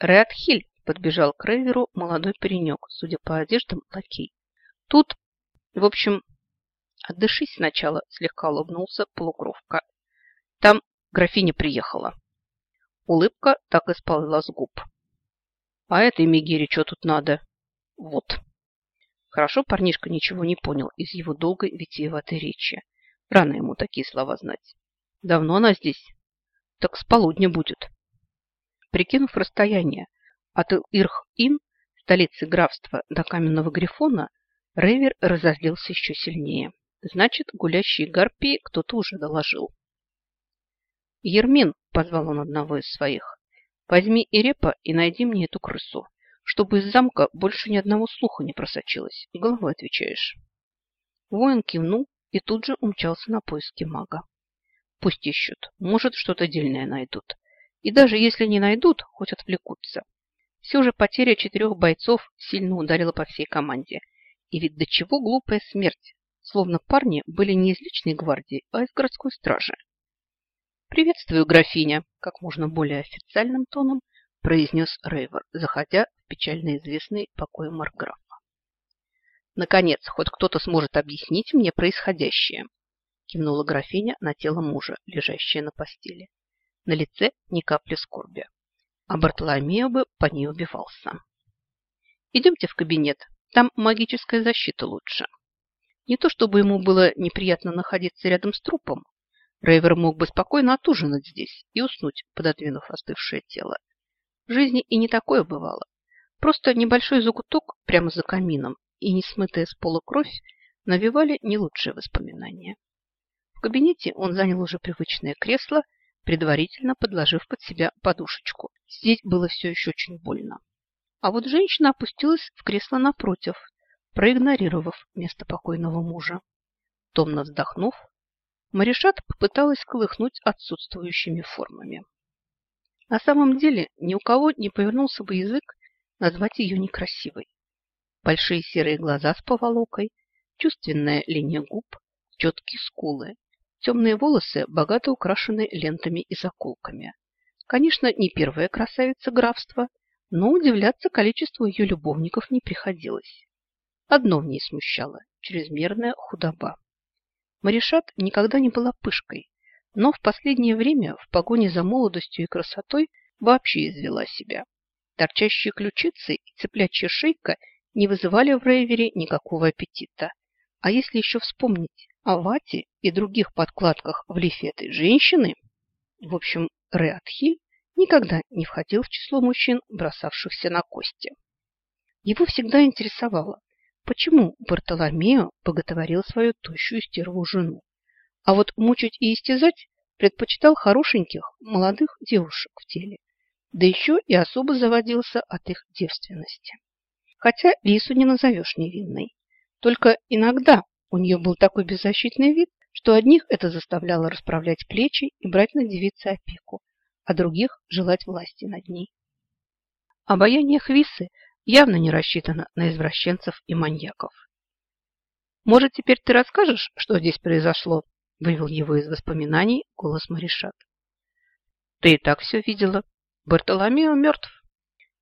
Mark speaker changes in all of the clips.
Speaker 1: Рэдхиль подбежал к Рейверу молодой паренек, судя по одеждам, лакей. Тут, в общем, отдышись сначала, слегка улыбнулся полукровка. Там графиня приехала. Улыбка так и сползла с губ. А этой Мегере что тут надо? Вот. Хорошо парнишка ничего не понял из его долгой витиеватой речи. Рано ему такие слова знать. Давно она здесь? Так с полудня будет. Прикинув расстояние от Ирх-Ин, столицы графства, до каменного грифона, Рейвер разозлился еще сильнее. Значит, гулящие гарпии кто-то уже доложил. «Ермин», — позвал он одного из своих, — «возьми Ирепа и найди мне эту крысу, чтобы из замка больше ни одного слуха не просочилось. Головой отвечаешь». Воин кивнул и тут же умчался на поиски мага. Пусть ищут, может, что-то дельное найдут. И даже если не найдут, хоть отвлекутся. Все же потеря четырех бойцов сильно ударила по всей команде. И ведь до чего глупая смерть, словно парни были не из личной гвардии, а из городской стражи. «Приветствую, графиня!» – как можно более официальным тоном произнес Рейвер, заходя в печально известный покой Марграфа. «Наконец, хоть кто-то сможет объяснить мне происходящее!» – кивнула графиня на тело мужа, лежащее на постели. На лице ни капли скорби. А Бартоломео бы по ней убивался. «Идемте в кабинет, там магическая защита лучше». Не то чтобы ему было неприятно находиться рядом с трупом, Рейвер мог бы спокойно отужинать здесь и уснуть, пододвинув остывшее тело. В жизни и не такое бывало. Просто небольшой закуток прямо за камином и несмытая с пола кровь навевали не лучшие воспоминания. В кабинете он занял уже привычное кресло, предварительно подложив под себя подушечку. Здесь было все еще очень больно. А вот женщина опустилась в кресло напротив, проигнорировав место покойного мужа. Томно вздохнув, Маришат попыталась колыхнуть отсутствующими формами. На самом деле ни у кого не повернулся бы язык назвать ее некрасивой. Большие серые глаза с поволокой, чувственная линия губ, четкие скулы, темные волосы, богато украшены лентами и заколками. Конечно, не первая красавица графства, но удивляться количеству ее любовников не приходилось. Одно в ней смущало – чрезмерная худоба. Маришат никогда не была пышкой, но в последнее время в погоне за молодостью и красотой вообще извела себя. Торчащие ключицы и цыплячья шейка не вызывали в Рейвере никакого аппетита. А если еще вспомнить о вате и других подкладках в лифе этой женщины, в общем, Реатхиль никогда не входил в число мужчин, бросавшихся на кости. Его всегда интересовало, Почему Бартоломео боготворил свою тощую стерву жену? А вот мучить и истязать предпочитал хорошеньких молодых девушек в теле. Да еще и особо заводился от их девственности. Хотя Лису не назовешь невинной. Только иногда у нее был такой беззащитный вид, что одних это заставляло расправлять плечи и брать на девице опеку, а других желать власти над ней. Обаяние Хвисы явно не рассчитана на извращенцев и маньяков. «Может, теперь ты расскажешь, что здесь произошло?» вывел его из воспоминаний голос Маришат. «Ты и так все видела. Бартоломео мертв.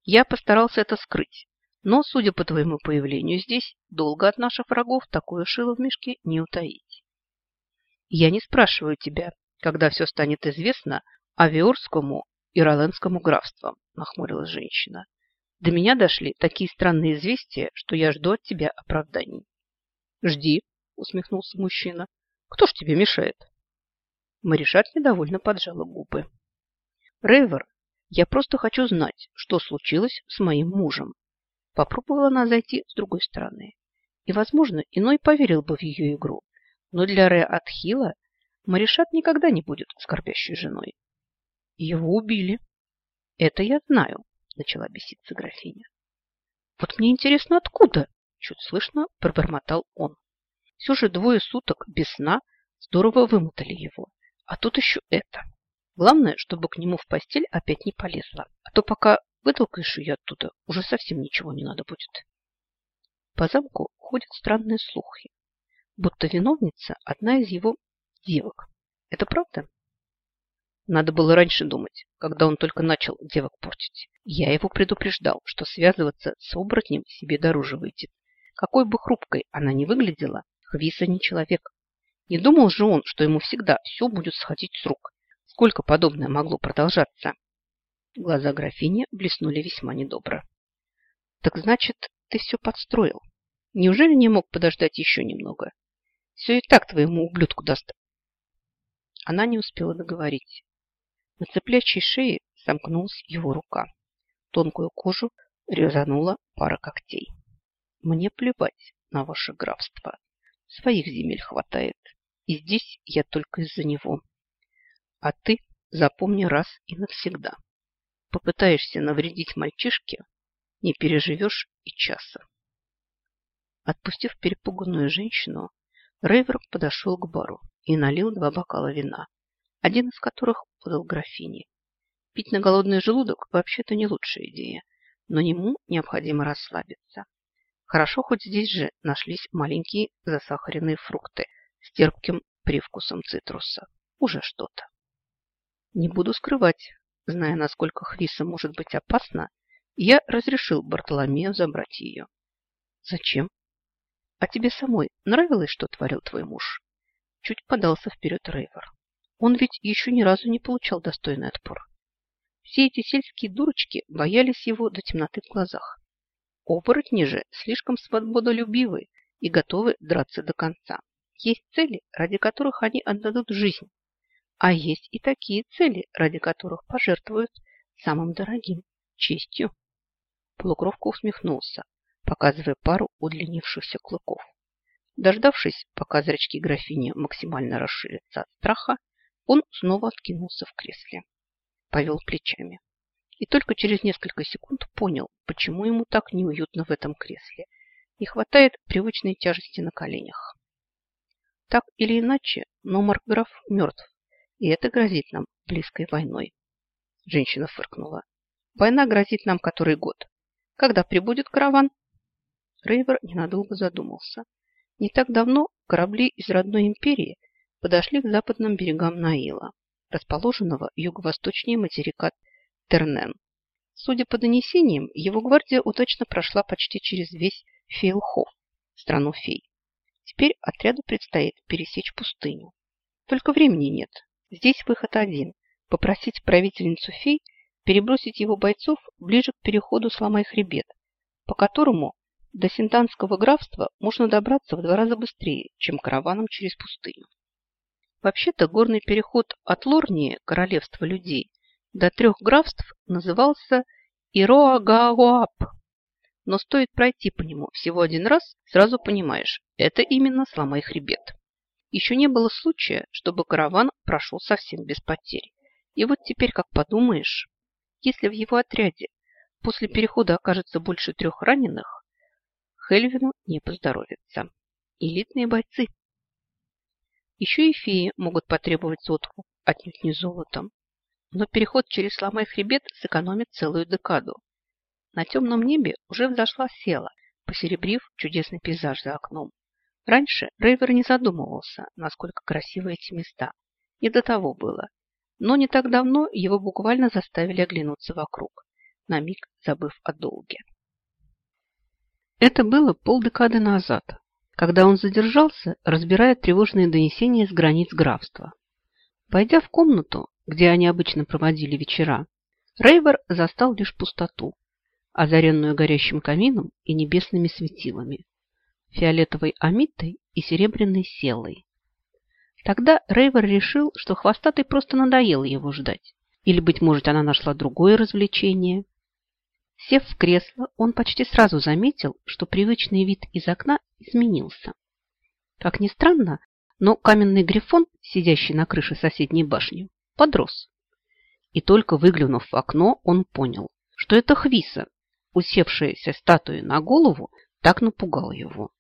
Speaker 1: Я постарался это скрыть, но, судя по твоему появлению здесь, долго от наших врагов такое шило в мешке не утаить. Я не спрашиваю тебя, когда все станет известно Авиорскому и Роленскому графствам, нахмурилась женщина. До меня дошли такие странные известия, что я жду от тебя оправданий. Жди, усмехнулся мужчина. Кто ж тебе мешает? Маришат недовольно поджала губы. Рейвер, я просто хочу знать, что случилось с моим мужем. Попробовала она зайти с другой стороны. И, возможно, иной поверил бы в ее игру. Но для Ре Атхила Маришат никогда не будет скорбящей женой. Его убили. Это я знаю, начала беситься графиня. Вот мне интересно, откуда? Чуть слышно пробормотал он. Все же двое суток без сна здорово вымотали его. А тут еще это. Главное, чтобы к нему в постель опять не полезла. А то пока вытолкаешь ее оттуда, уже совсем ничего не надо будет. По замку ходят странные слухи, будто виновница одна из его девок. Это правда? Надо было раньше думать, когда он только начал девок портить. Я его предупреждал, что связываться с оборотнем себе дороже выйдет. Какой бы хрупкой она ни выглядела, Хвиса не человек. Не думал же он, что ему всегда все будет сходить с рук. Сколько подобное могло продолжаться? Глаза графини блеснули весьма недобро. Так значит, ты все подстроил. Неужели не мог подождать еще немного? Все и так твоему ублюдку даст. Она не успела договорить. На цеплячей шее сомкнулась его рука. Тонкую кожу резанула пара когтей. Мне плевать на ваше графство. Своих земель хватает. И здесь я только из-за него. А ты запомни раз и навсегда. Попытаешься навредить мальчишке, не переживешь и часа. Отпустив перепуганную женщину, Рейвер подошел к бару и налил два бокала вина, один из которых подал графине. Пить на голодный желудок вообще-то не лучшая идея, но ему необходимо расслабиться. Хорошо, хоть здесь же нашлись маленькие засахаренные фрукты с терпким привкусом цитруса. Уже что-то. Не буду скрывать, зная, насколько Хвиса может быть опасна, я разрешил Бартоломею забрать ее. Зачем? А тебе самой нравилось, что творил твой муж? Чуть подался вперед Рейвер. Он ведь еще ни разу не получал достойный отпор. Все эти сельские дурочки боялись его до темноты в глазах. Оборотни же слишком свободолюбивы и готовы драться до конца. Есть цели, ради которых они отдадут жизнь. А есть и такие цели, ради которых пожертвуют самым дорогим – честью. Полукровка усмехнулся, показывая пару удлинившихся клыков. Дождавшись, пока зрачки графини максимально расширятся от страха, он снова откинулся в кресле. Повел плечами. И только через несколько секунд понял, почему ему так неуютно в этом кресле. Не хватает привычной тяжести на коленях. Так или иначе, но Маркграф мертв, и это грозит нам близкой войной. Женщина фыркнула. Война грозит нам который год. Когда прибудет караван? Рейвер ненадолго задумался. Не так давно корабли из родной империи подошли к западным берегам Наила, расположенного юго-восточнее материка Тернен. Судя по донесениям, его гвардия удачно прошла почти через весь Фейлхоф, страну фей. Теперь отряду предстоит пересечь пустыню. Только времени нет. Здесь выход один – попросить правительницу фей перебросить его бойцов ближе к переходу Сломай хребет, по которому до Синтанского графства можно добраться в два раза быстрее, чем караваном через пустыню. Вообще-то горный переход от Лорнии, королевства людей, до трех графств назывался Ироагауап. Но стоит пройти по нему всего один раз, сразу понимаешь, это именно сломай хребет. Еще не было случая, чтобы караван прошел совсем без потерь. И вот теперь, как подумаешь, если в его отряде после перехода окажется больше трех раненых, Хельвину не поздоровится. Элитные бойцы. Еще и феи могут потребовать сотку, отнюдь не золотом. Но переход через сломай хребет сэкономит целую декаду. На темном небе уже взошла села, посеребрив чудесный пейзаж за окном. Раньше Рейвер не задумывался, насколько красивы эти места. Не до того было. Но не так давно его буквально заставили оглянуться вокруг, на миг забыв о долге. Это было полдекады назад, когда он задержался, разбирая тревожные донесения с границ графства. Войдя в комнату, где они обычно проводили вечера, Рейвер застал лишь пустоту, озаренную горящим камином и небесными светилами, фиолетовой амитой и серебряной селой. Тогда Рейвер решил, что хвостатый просто надоело его ждать. Или, быть может, она нашла другое развлечение. Сев в кресло, он почти сразу заметил, что привычный вид из окна изменился. Как ни странно, но каменный грифон, сидящий на крыше соседней башни, подрос. И только выглянув в окно, он понял, что это Хвиса, усевшаяся статуей на голову, так напугала его.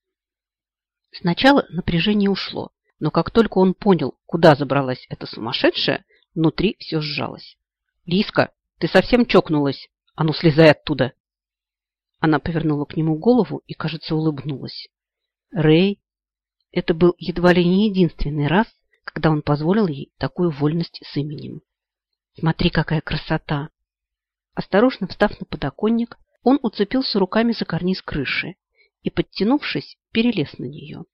Speaker 1: Сначала напряжение ушло, но как только он понял, куда забралась эта сумасшедшая, внутри все сжалось. «Лиска, ты совсем чокнулась! А ну, слезай оттуда!» Она повернула к нему голову и, кажется, улыбнулась. Рэй, это был едва ли не единственный раз, когда он позволил ей такую вольность с именем. Смотри, какая красота! Осторожно встав на подоконник, он уцепился руками за карниз крыши и, подтянувшись, перелез на нее.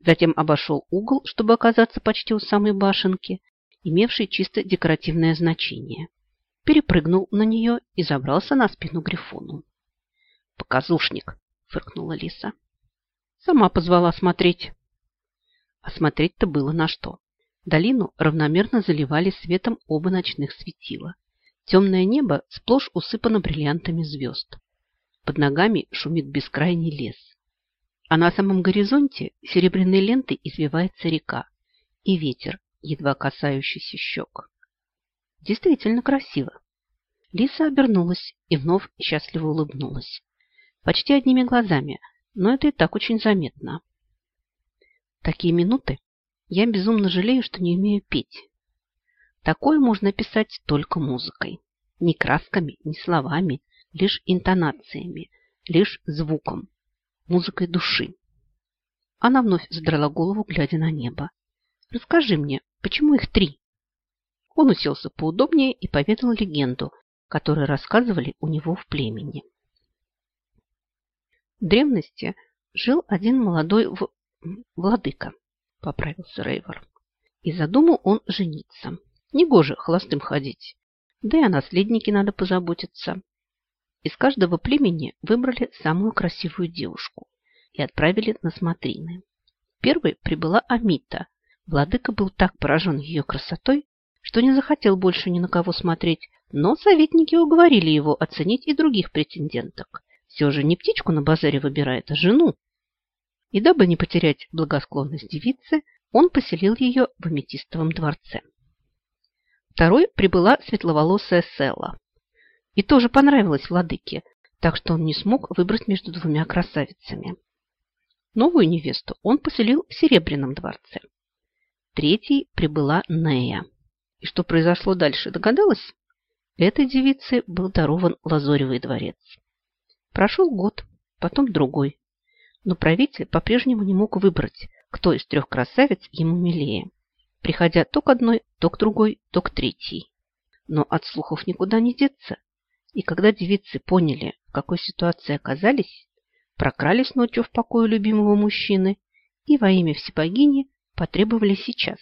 Speaker 1: Затем обошел угол, чтобы оказаться почти у самой башенки, имевшей чисто декоративное значение. Перепрыгнул на нее и забрался на спину Грифону. «Показушник!» – фыркнула Лиса. «Сама позвала смотреть». А смотреть-то было на что. Долину равномерно заливали светом оба ночных светила. Темное небо сплошь усыпано бриллиантами звезд. Под ногами шумит бескрайний лес. А на самом горизонте серебряной лентой извивается река и ветер, едва касающийся щек. Действительно красиво. Лиса обернулась и вновь счастливо улыбнулась. Почти одними глазами, но это и так очень заметно. такие минуты я безумно жалею, что не умею петь. Такое можно писать только музыкой. Ни красками, ни словами, лишь интонациями, лишь звуком, музыкой души. Она вновь задрала голову, глядя на небо. «Расскажи мне, почему их три?» Он уселся поудобнее и поведал легенду, которую рассказывали у него в племени. В древности жил один молодой в... владыка, – поправился Рейвор. И задумал он жениться. Негоже холостым ходить. Да и о наследнике надо позаботиться. Из каждого племени выбрали самую красивую девушку и отправили на смотрины. Первой прибыла Амита. Владыка был так поражен ее красотой, что не захотел больше ни на кого смотреть, но советники уговорили его оценить и других претенденток. Все же не птичку на базаре выбирает, а жену. И дабы не потерять благосклонность девицы, он поселил ее в аметистовом дворце. Второй прибыла светловолосая Селла. И тоже понравилась владыке, так что он не смог выбрать между двумя красавицами. Новую невесту он поселил в Серебряном дворце. Третьей прибыла Нея. И что произошло дальше, догадалась? Этой девице был дарован Лазоревый дворец. Прошел год, потом другой но правитель по-прежнему не мог выбрать, кто из трех красавиц ему милее, приходя то к одной, то к другой, то к третьей. Но от слухов никуда не деться, и когда девицы поняли, в какой ситуации оказались, прокрались ночью в покое любимого мужчины и во имя всебогини потребовали сейчас,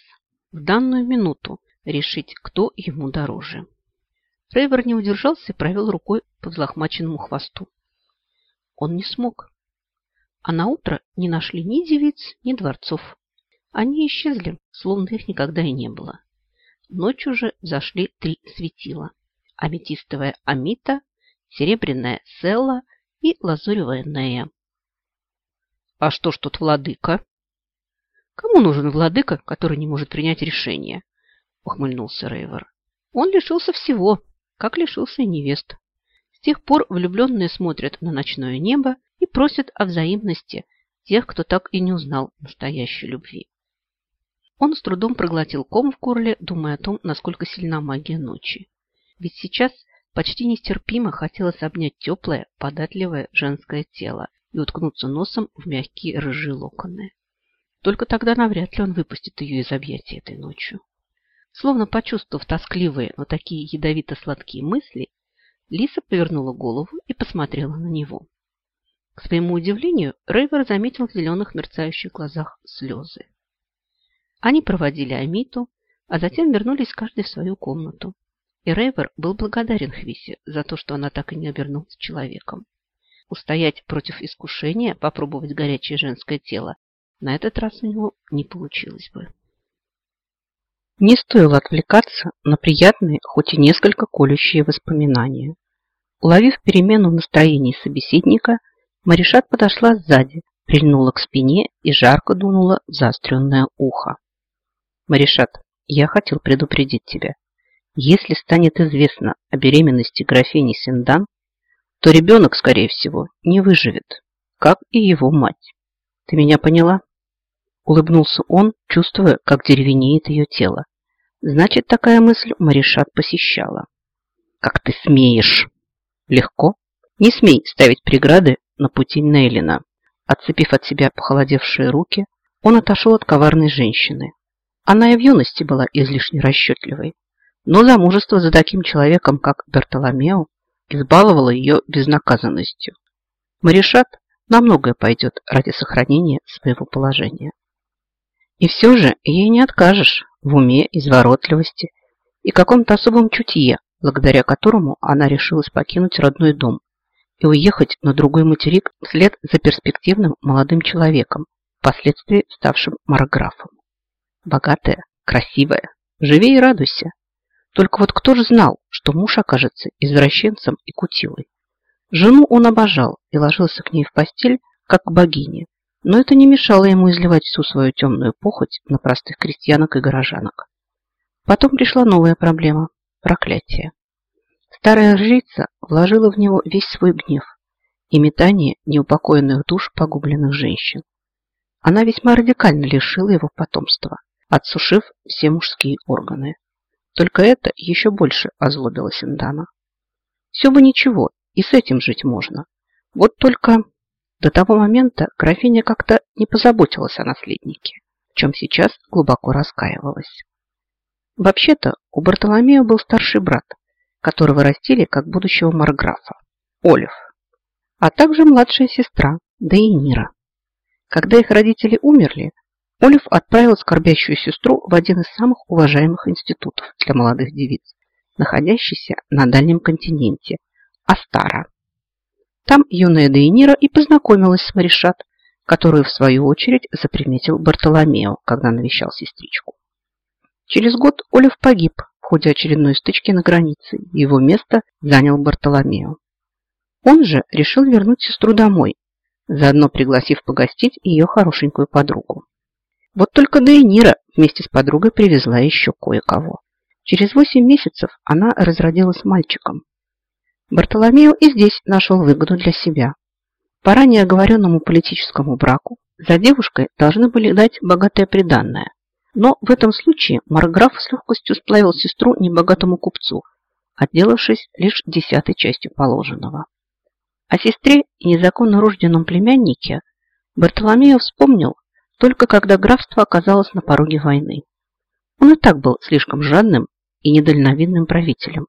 Speaker 1: в данную минуту, решить, кто ему дороже. Рейвер не удержался и провел рукой по взлохмаченному хвосту. Он не смог а на утро не нашли ни девиц, ни дворцов. Они исчезли, словно их никогда и не было. Ночью же зашли три светила. Аметистовая Амита, серебряная Селла и лазуревая Нея. А что ж тут владыка? Кому нужен владыка, который не может принять решение? Ухмыльнулся Рейвер. Он лишился всего, как лишился и невест. С тех пор влюбленные смотрят на ночное небо и просят о взаимности тех, кто так и не узнал настоящей любви. Он с трудом проглотил ком в горле, думая о том, насколько сильна магия ночи. Ведь сейчас почти нестерпимо хотелось обнять теплое, податливое женское тело и уткнуться носом в мягкие рыжие локоны. Только тогда навряд ли он выпустит ее из объятий этой ночью. Словно почувствовав тоскливые, но такие ядовито-сладкие мысли, Лиса повернула голову и посмотрела на него. К своему удивлению, Рейвер заметил в зеленых мерцающих глазах слезы. Они проводили Амиту, а затем вернулись каждый в свою комнату. И Рейвер был благодарен Хвисе за то, что она так и не обернулась человеком. Устоять против искушения, попробовать горячее женское тело, на этот раз у него не получилось бы. Не стоило отвлекаться на приятные, хоть и несколько колющие воспоминания. Уловив перемену в настроении собеседника, Маришат подошла сзади, прильнула к спине и жарко дунула в заостренное ухо. «Маришат, я хотел предупредить тебя. Если станет известно о беременности графини Синдан, то ребенок, скорее всего, не выживет, как и его мать. Ты меня поняла?» Улыбнулся он, чувствуя, как деревенеет ее тело. Значит, такая мысль Маришат посещала. «Как ты смеешь!» «Легко. Не смей ставить преграды на пути Нейлина. Отцепив от себя похолодевшие руки, он отошел от коварной женщины. Она и в юности была излишне расчетливой, Но замужество за таким человеком, как Бертоломео, избаловало ее безнаказанностью. Маришат на многое пойдет ради сохранения своего положения. И все же ей не откажешь в уме, изворотливости и каком-то особом чутье, благодаря которому она решилась покинуть родной дом и уехать на другой материк вслед за перспективным молодым человеком, впоследствии ставшим марграфом. Богатая, красивая, живи и радуйся. Только вот кто же знал, что муж окажется извращенцем и кутилой? Жену он обожал и ложился к ней в постель, как к богине, но это не мешало ему изливать всю свою темную похоть на простых крестьянок и горожанок. Потом пришла новая проблема – проклятие. Старая жрица вложила в него весь свой гнев и метание неупокоенных душ погубленных женщин. Она весьма радикально лишила его потомства, отсушив все мужские органы. Только это еще больше озлобило Синдана. Все бы ничего, и с этим жить можно. Вот только до того момента графиня как-то не позаботилась о наследнике, в чем сейчас глубоко раскаивалась. Вообще-то у Бартоломея был старший брат, которого растили как будущего марграфа, Олив, а также младшая сестра Дейнира. Когда их родители умерли, Олив отправил скорбящую сестру в один из самых уважаемых институтов для молодых девиц, находящийся на дальнем континенте, Астара. Там юная Дейнира и познакомилась с Маришат, которую, в свою очередь, заприметил Бартоломео, когда навещал сестричку. Через год Олив погиб в ходе очередной стычки на границе, его место занял Бартоломео. Он же решил вернуть сестру домой, заодно пригласив погостить ее хорошенькую подругу. Вот только Дейнира вместе с подругой привезла еще кое-кого. Через восемь месяцев она разродилась мальчиком. Бартоломео и здесь нашел выгоду для себя. По ранее оговоренному политическому браку за девушкой должны были дать богатое приданное. Но в этом случае Марграф с легкостью сплавил сестру небогатому купцу, отделавшись лишь десятой частью положенного. О сестре и незаконно рожденном племяннике Бартоломео вспомнил только когда графство оказалось на пороге войны. Он и так был слишком жадным и недальновидным правителем,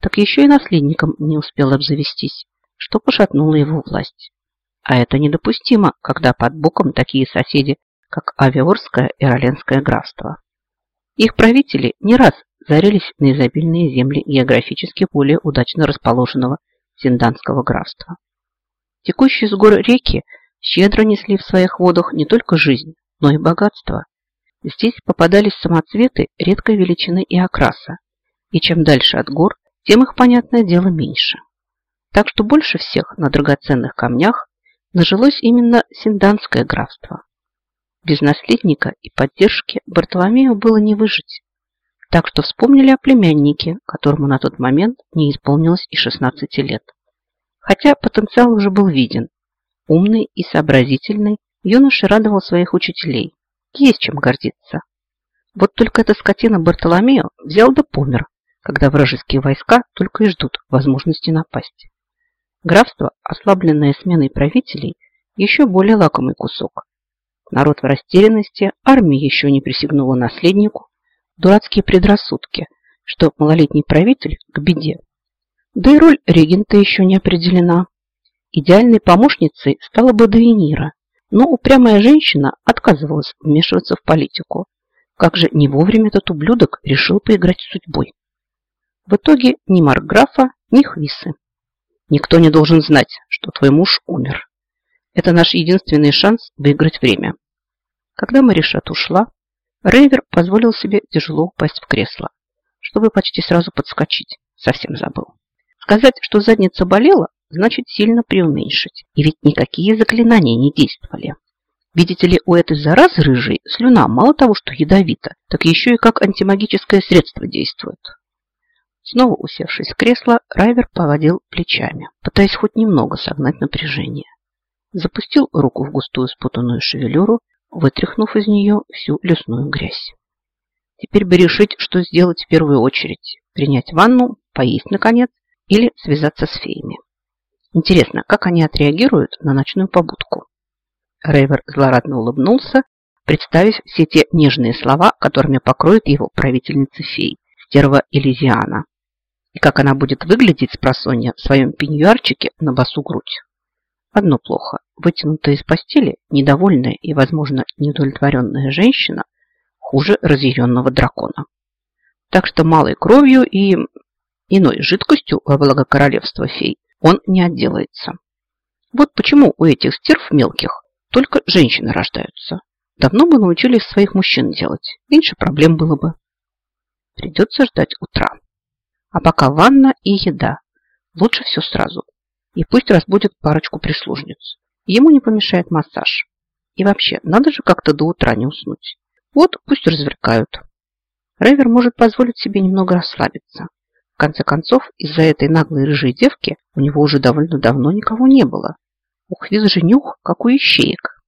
Speaker 1: так еще и наследником не успел обзавестись, что пошатнуло его власть. А это недопустимо, когда под боком такие соседи, как Авиорское и Роленское графство. Их правители не раз зарились на изобильные земли географически более удачно расположенного Синданского графства. Текущие с гор реки щедро несли в своих водах не только жизнь, но и богатство. Здесь попадались самоцветы редкой величины и окраса, и чем дальше от гор, тем их, понятное дело, меньше. Так что больше всех на драгоценных камнях нажилось именно Синданское графство. Без наследника и поддержки Бартоломею было не выжить. Так что вспомнили о племяннике, которому на тот момент не исполнилось и 16 лет. Хотя потенциал уже был виден, Умный и сообразительный, юноша радовал своих учителей. Есть чем гордиться. Вот только эта скотина Бартоломео взял да помер, когда вражеские войска только и ждут возможности напасть. Графство, ослабленное сменой правителей, еще более лакомый кусок. Народ в растерянности, армия еще не присягнула наследнику, дурацкие предрассудки, что малолетний правитель к беде. Да и роль регента еще не определена. Идеальной помощницей стала бы Давинира, но упрямая женщина отказывалась вмешиваться в политику. Как же не вовремя этот ублюдок решил поиграть с судьбой. В итоге ни Маркграфа, ни Хвисы. Никто не должен знать, что твой муж умер. Это наш единственный шанс выиграть время. Когда Маришат ушла, Рейвер позволил себе тяжело упасть в кресло, чтобы почти сразу подскочить. Совсем забыл. Сказать, что задница болела, значит сильно преуменьшить. И ведь никакие заклинания не действовали. Видите ли, у этой заразы рыжей слюна мало того, что ядовита, так еще и как антимагическое средство действует. Снова усевшись в кресло, Райвер поводил плечами, пытаясь хоть немного согнать напряжение. Запустил руку в густую спутанную шевелюру, вытряхнув из нее всю лесную грязь. Теперь бы решить, что сделать в первую очередь. Принять ванну, поесть наконец или связаться с феями. Интересно, как они отреагируют на ночную побудку? Рейвер злорадно улыбнулся, представив все те нежные слова, которыми покроет его правительница фей, стерва Элизиана. И как она будет выглядеть с просонья в своем пеньюарчике на босу грудь. Одно плохо. Вытянутая из постели, недовольная и, возможно, неудовлетворенная женщина хуже разъяренного дракона. Так что малой кровью и иной жидкостью во благо королевства фей он не отделается. Вот почему у этих стерв мелких только женщины рождаются. Давно бы научились своих мужчин делать. Меньше проблем было бы. Придется ждать утра. А пока ванна и еда. Лучше все сразу. И пусть разбудит парочку прислужниц. Ему не помешает массаж. И вообще, надо же как-то до утра не уснуть. Вот пусть развлекают. Рейвер может позволить себе немного расслабиться. В конце концов, из-за этой наглой рыжей девки у него уже довольно давно никого не было. Ух, виз женюх, как у ищеек.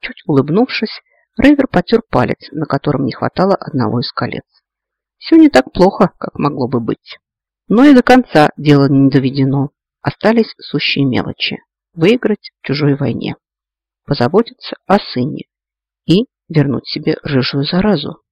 Speaker 1: Чуть улыбнувшись, Рейвер потер палец, на котором не хватало одного из колец. Все не так плохо, как могло бы быть. Но и до конца дело не доведено. Остались сущие мелочи. Выиграть в чужой войне. Позаботиться о сыне. И вернуть себе рыжую заразу.